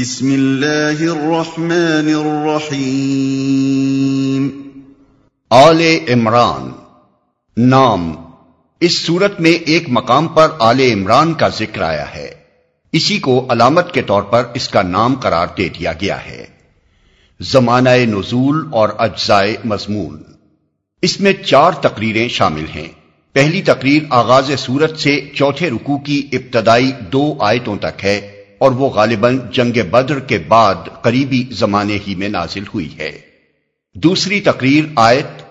بسم اللہ الرحمن الرحیم۔ آل عمران۔ نام۔ اس صورت میں ایک مقام پر آل عمران کا ذکر آیا ہے۔ اسی کو علامت کے طور پر اس کا نام قرار دے دیا گیا ہے۔ زمانہ نزول اور اجزائے مضمون۔ اس میں چار تقریریں شامل ہیں۔ پہلی تقریر آغاز سورت سے چوتھے رکو کی ابتدائی دو آیتوں تک ہے۔ اور وہ غالباً جنگ بدر کے بعد قریبی زمانے ہی میں نازل ہوئی ہے۔ دوسری تقریر آیت،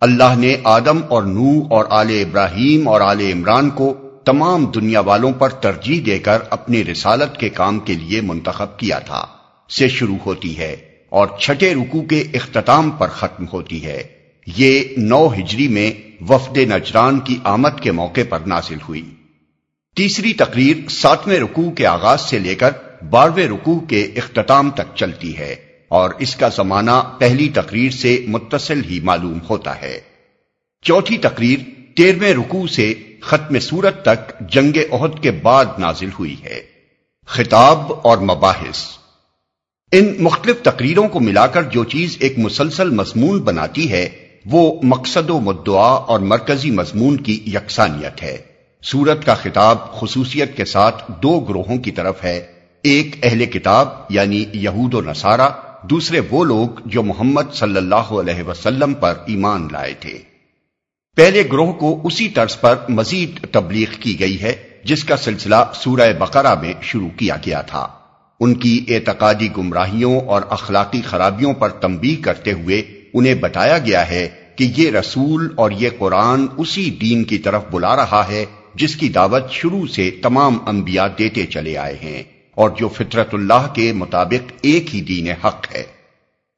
اللہ نے آدم اور نو اور آل ابراہیم اور آل عمران کو تمام دنیا والوں پر ترجیح دے کر اپنی رسالت کے کام کے لیے منتخب کیا تھا۔ سے شروع ہوتی ہے اور چھٹے رکو کے اختتام پر ختم ہوتی ہے۔ یہ نو ہجری میں وفد نجران کی آمد کے موقع پر نازل ہوئی۔ تیسری تقریر ساتویں رکوع کے آغاز سے لے کر بارہویں رکوع کے اختتام تک چلتی ہے اور اس کا زمانہ پہلی تقریر سے متصل ہی معلوم ہوتا ہے۔ چوتھی تقریر تیرہویں رکوع سے ختم سورت تک جنگ عہد کے بعد نازل ہوئی ہے۔ خطاب اور مباحث۔ ان مختلف تقریروں کو ملا کر جو چیز ایک مسلسل مضمون بناتی ہے، وہ مقصد و مدعا اور مرکزی مضمون کی یکسانیت ہے۔ سورت کا خطاب خصوصیت کے ساتھ دو گروہوں کی طرف ہے۔ ایک اہل کتاب یعنی یہود و نصارہ، دوسرے وہ لوگ جو محمد صلی اللہ علیہ وسلم پر ایمان لائے تھے۔ پہلے گروہ کو اسی طرز پر مزید تبلیغ کی گئی ہے، جس کا سلسلہ سورہ بقرہ میں شروع کیا گیا تھا۔ ان کی اعتقادی گمراہیوں اور اخلاقی خرابیوں پر تنبیہ کرتے ہوئے انہیں بتایا گیا ہے کہ یہ رسول اور یہ قرآن اسی دین کی طرف بلا رہا ہے۔ جس کی دعوت شروع سے تمام انبیاء دیتے چلے آئے ہیں اور جو فطرت اللہ کے مطابق ایک ہی دین حق ہے۔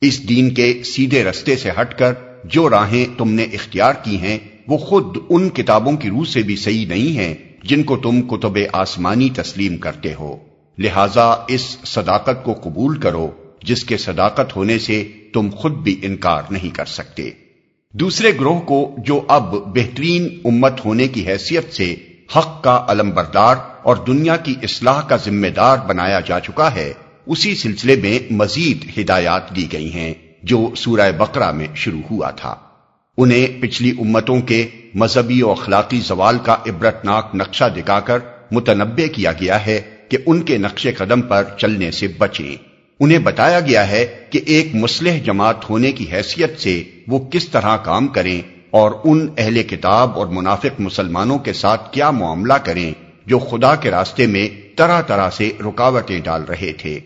اس دین کے سیدھے رستے سے ہٹ کر جو راہیں تم نے اختیار کی ہیں، وہ خود ان کتابوں کی روح سے بھی صحیح نہیں ہیں جن کو تم کتب آسمانی تسلیم کرتے ہو۔ لہذا اس صداقت کو قبول کرو، جس کے صداقت ہونے سے تم خود بھی انکار نہیں کر سکتے۔ دوسرے گروہ کو جو اب بہترین امت ہونے کی حیثیت سے حق کا علم بردار اور دنیا کی اصلاح کا ذمہ دار بنایا جا چکا ہے، اسی سلسلے میں مزید ہدایات دی گئی ہیں، جو سورہ بقرہ میں شروع ہوا تھا۔ انہیں پچھلی امتوں کے مذہبی و اخلاقی زوال کا عبرتناک نقشہ دکھا کر متنبع کیا گیا ہے کہ ان کے نقش قدم پر چلنے سے بچیں۔ انہیں بتایا گیا ہے کہ ایک مسلح جماعت ہونے کی حیثیت سے وہ کس طرح کام کریں اور ان اہل کتاب اور منافق مسلمانوں کے ساتھ کیا معاملہ کریں جو خدا کے راستے میں طرح طرح سے رکاوٹیں ڈال رہے تھے۔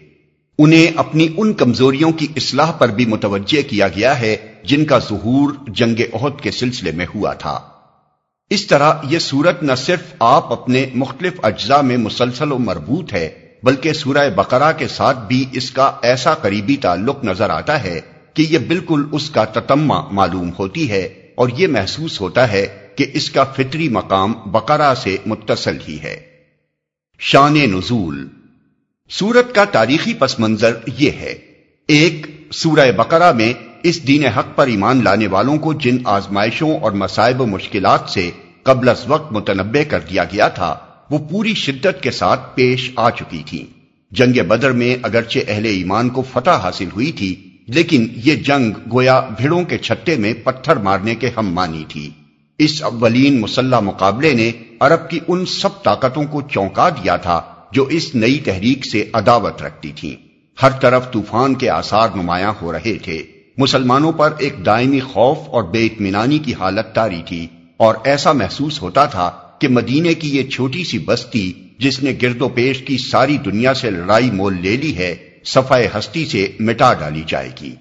انہیں اپنی ان کمزوریوں کی اصلاح پر بھی متوجہ کیا گیا ہے جن کا ظہور جنگ عہد کے سلسلے میں ہوا تھا۔ اس طرح یہ صورت نہ صرف آپ اپنے مختلف اجزاء میں مسلسل و مربوط ہے بلکہ سورہ بقرہ کے ساتھ بھی اس کا ایسا قریبی تعلق نظر آتا ہے کہ یہ بالکل اس کا تتمہ معلوم ہوتی ہے اور یہ محسوس ہوتا ہے کہ اس کا فطری مقام بقرہ سے متصل ہی ہے۔ شان نزول۔ سورت کا تاریخی پس منظر یہ ہے۔ ایک، سورہ بقرہ میں اس دین حق پر ایمان لانے والوں کو جن آزمائشوں اور مسائب و مشکلات سے قبل از وقت متنبع کر دیا گیا تھا وہ پوری شدت کے ساتھ پیش آ چکی تھی جنگ بدر میں اگرچہ اہل ایمان کو فتح حاصل ہوئی تھی، لیکن یہ جنگ گویا بھیڑوں کے چھتے میں پتھر مارنے کے ہم مانی تھی۔ اس اولین مسلح مقابلے نے عرب کی ان سب طاقتوں کو چونکا دیا تھا جو اس نئی تحریک سے عداوت رکھتی تھی ہر طرف طوفان کے آثار نمایاں ہو رہے تھے۔ مسلمانوں پر ایک دائمی خوف اور بے اطمینانی کی حالت تاری تھی اور ایسا محسوس ہوتا تھا کہ مدینے کی یہ چھوٹی سی بستی جس نے گرد و پیش کی ساری دنیا سے لڑائی مول لے لی ہے، صفائے ہستی سے مٹا ڈالی جائے گی۔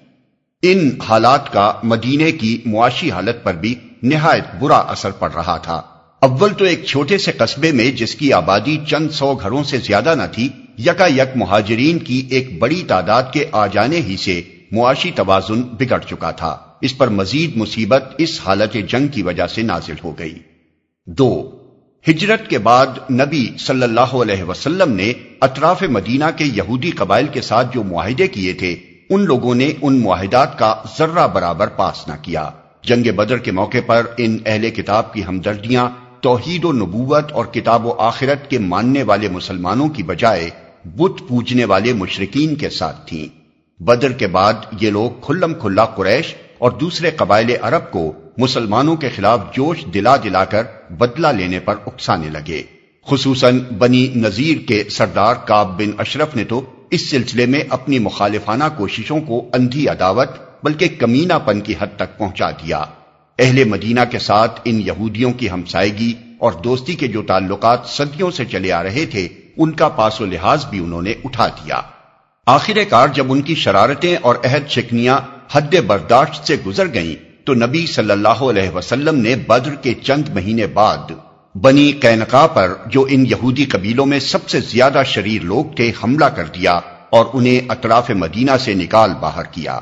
ان حالات کا مدینے کی معاشی حالت پر بھی نہایت برا اثر پڑ رہا تھا۔ اول تو ایک چھوٹے سے قصبے میں جس کی آبادی چند سو گھروں سے زیادہ نہ تھی، یکا یک مہاجرین کی ایک بڑی تعداد کے آ جانے ہی سے معاشی توازن بگڑ چکا تھا۔ اس پر مزید مصیبت اس حالت جنگ کی وجہ سے نازل ہو گئی۔ دو ہجرت کے بعد نبی صلی اللہ علیہ وسلم نے اطراف مدینہ کے یہودی قبائل کے ساتھ جو معاہدے کیے تھے، ان لوگوں نے ان معاہدات کا ذرہ برابر پاس نہ کیا۔ جنگ بدر کے موقع پر ان اہل کتاب کی ہمدردیاں، توحید و نبوت اور کتاب و آخرت کے ماننے والے مسلمانوں کی بجائے بت پوجنے والے مشرقین کے ساتھ تھیں۔ بدر کے بعد یہ لوگ کھلم کھلا قریش اور دوسرے قبائل عرب کو مسلمانوں کے خلاف جوش دلا دلا کر بدلہ لینے پر اکسانے لگے۔ خصوصاً بنی نذیر کے سردار کاب بن اشرف نے تو اس سلسلے میں اپنی مخالفانہ کوششوں کو اندھی عداوت بلکہ کمینہ پن کی حد تک پہنچا دیا۔ اہل مدینہ کے ساتھ ان یہودیوں کی ہمسائیگی اور دوستی کے جو تعلقات صدیوں سے چلے آ رہے تھے، ان کا پاس و لحاظ بھی انہوں نے اٹھا دیا۔ آخر کار جب ان کی شرارتیں اور عہد شکنیاں حد برداشت سے گزر گئیں تو نبی صلی اللہ علیہ وسلم نے بدر کے چند مہینے بعد بنی کینکا پر جو ان یہودی قبیلوں میں سب سے زیادہ شریر لوگ تھے، حملہ کر دیا اور انہیں اطراف مدینہ سے نکال باہر کیا۔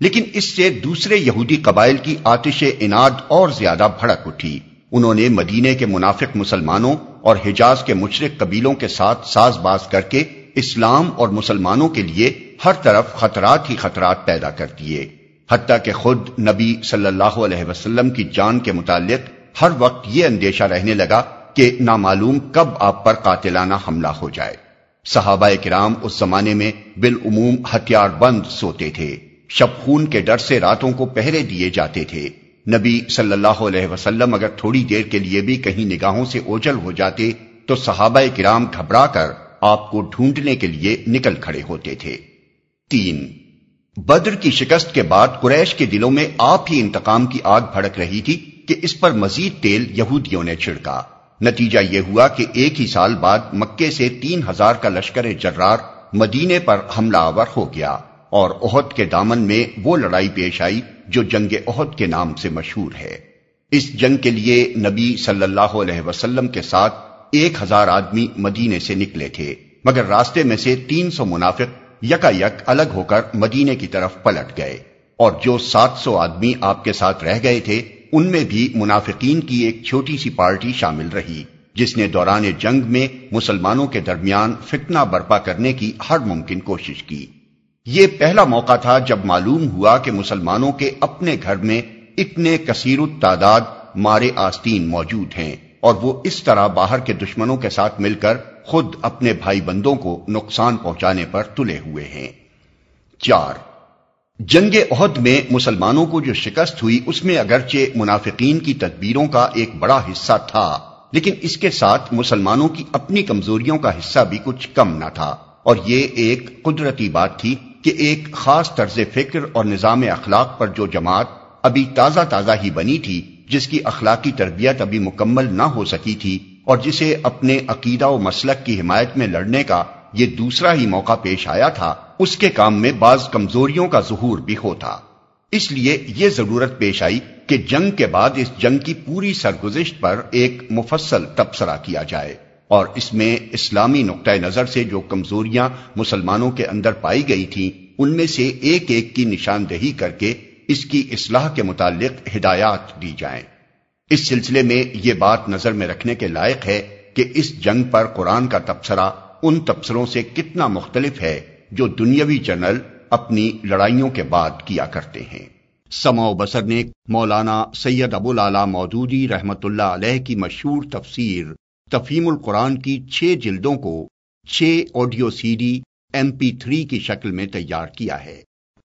لیکن اس سے دوسرے یہودی قبائل کی آتش اناد اور زیادہ بھڑک اٹھی۔ انہوں نے مدینے کے منافق مسلمانوں اور حجاز کے مشرق قبیلوں کے ساتھ ساز باز کر کے اسلام اور مسلمانوں کے لیے ہر طرف خطرات ہی خطرات پیدا کر دیے۔ حتیٰ کہ خود نبی صلی اللہ علیہ وسلم کی جان کے متعلق ہر وقت یہ اندیشہ رہنے لگا کہ نامعلوم کب آپ پر قاتلانہ حملہ ہو جائے۔ صحابہ کرام اس زمانے میں بالعموم ہتھیار بند سوتے تھے۔ شب خون کے ڈر سے راتوں کو پہرے دیے جاتے تھے۔ نبی صلی اللہ علیہ وسلم اگر تھوڑی دیر کے لیے بھی کہیں نگاہوں سے اوجل ہو جاتے تو صحابہ کرام گھبرا کر آپ کو ڈھونڈنے کے لیے نکل کھڑے ہوتے تھے۔ تین بدر کی شکست کے بعد قریش کے دلوں میں آپ ہی انتقام کی آگ بھڑک رہی تھی کہ اس پر مزید تیل یہودیوں نے چھڑکا۔ نتیجہ یہ ہوا کہ ایک ہی سال بعد مکے سے تین ہزار کا لشکر جرار مدینے پر حملہ آور ہو گیا اور عہد کے دامن میں وہ لڑائی پیش آئی جو جنگ عہد کے نام سے مشہور ہے۔ اس جنگ کے لیے نبی صلی اللہ علیہ وسلم کے ساتھ ایک ہزار آدمی مدینے سے نکلے تھے، مگر راستے میں سے تین سو منافق یکا یک الگ ہو کر مدینے کی طرف پلٹ گئے اور جو سات سو آدمی آپ کے ساتھ رہ گئے تھے، ان میں بھی منافقین کی ایک چھوٹی سی پارٹی شامل رہی، جس نے دوران جنگ میں مسلمانوں کے درمیان فتنہ برپا کرنے کی ہر ممکن کوشش کی۔ یہ پہلا موقع تھا جب معلوم ہوا کہ مسلمانوں کے اپنے گھر میں اتنے کثیر تعداد مارے آستین موجود ہیں۔ اور وہ اس طرح باہر کے دشمنوں کے ساتھ مل کر خود اپنے بھائی بندوں کو نقصان پہنچانے پر تلے ہوئے ہیں۔ چار۔ جنگ عہد میں مسلمانوں کو جو شکست ہوئی، اس میں اگرچہ منافقین کی تدبیروں کا ایک بڑا حصہ تھا، لیکن اس کے ساتھ مسلمانوں کی اپنی کمزوریوں کا حصہ بھی کچھ کم نہ تھا۔ اور یہ ایک قدرتی بات تھی کہ ایک خاص طرز فکر اور نظام اخلاق پر جو جماعت ابھی تازہ تازہ ہی بنی تھی جس کی اخلاقی تربیت ابھی مکمل نہ ہو سکی تھی اور جسے اپنے عقیدہ و مسلک کی حمایت میں لڑنے کا یہ دوسرا ہی موقع پیش آیا تھا، اس کے کام میں بعض کمزوریوں کا ظہور بھی ہوتا اس لیے یہ ضرورت پیش آئی کہ جنگ کے بعد اس جنگ کی پوری سرگزشت پر ایک مفصل تبصرہ کیا جائے اور اس میں اسلامی نقطۂ نظر سے جو کمزوریاں مسلمانوں کے اندر پائی گئی تھیں، ان میں سے ایک ایک کی نشاندہی کر کے اس کی اصلاح کے متعلق ہدایات دی جائیں۔ اس سلسلے میں یہ بات نظر میں رکھنے کے لائق ہے کہ اس جنگ پر قرآن کا تبصرہ ان تبصروں سے کتنا مختلف ہے جو دنیاوی جنرل اپنی لڑائیوں کے بعد کیا کرتے ہیں۔ سما و بسر نے مولانا سید ابو لالا مودودی رحمت اللہ علیہ کی مشہور تفسیر تفیم القرآن کی چھ جلدوں کو چھ audio C D M P three کی شکل میں تیار کیا ہے۔